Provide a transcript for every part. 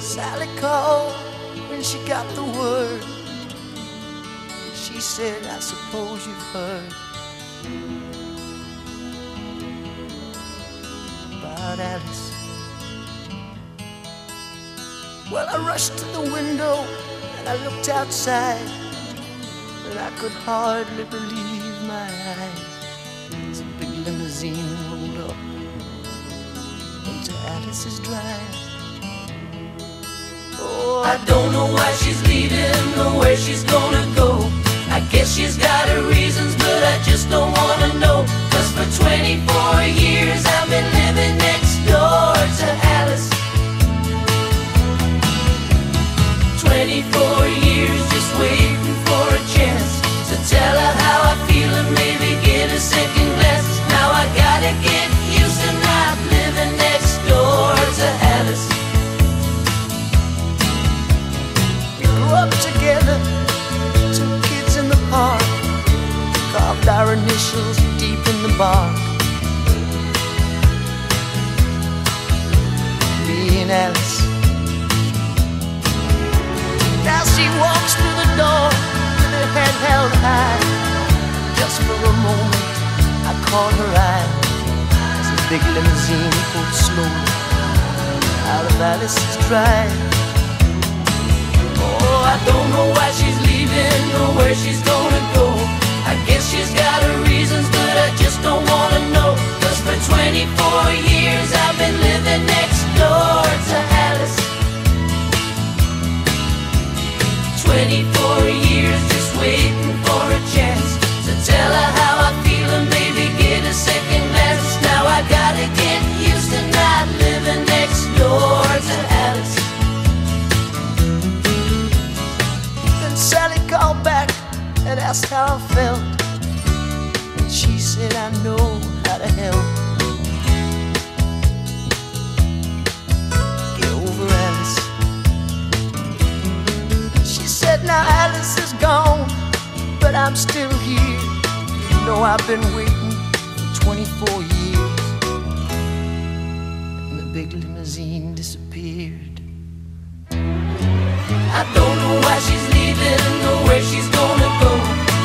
Sally called when she got the word. She said, I suppose you've heard about Alice. Well, I rushed to the window and I looked outside, and I could hardly believe my eyes. A big limousine rolled up into Alice's drive. Oh, I don't know why she's leaving or where she's gonna go. I guess she's got her reasons, but I just don't wanna know. Cause for 24 bark. And Alice. Now she walks through the door with her head held high. Just for a moment, I caught her eye as the big limousine pulled slowly out of Alice's drive. Oh, I don't know why she's leaving or where she's gonna and asked how I felt. And she said, I know I'm still here. You know, I've been waiting for 24 years. And the big limousine disappeared. I don't know why she's leaving or where she's gonna go.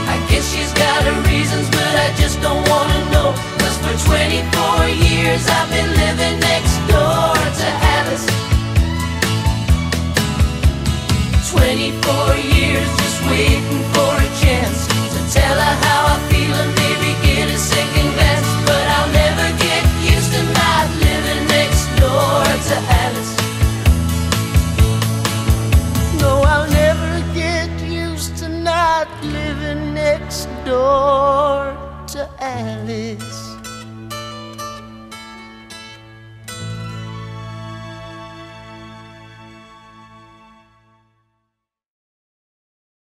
I guess she's got her reasons, but I just don't wanna know. Cause for 24 years I've been living next door to Alice. 24 years just waiting for next door to Alice.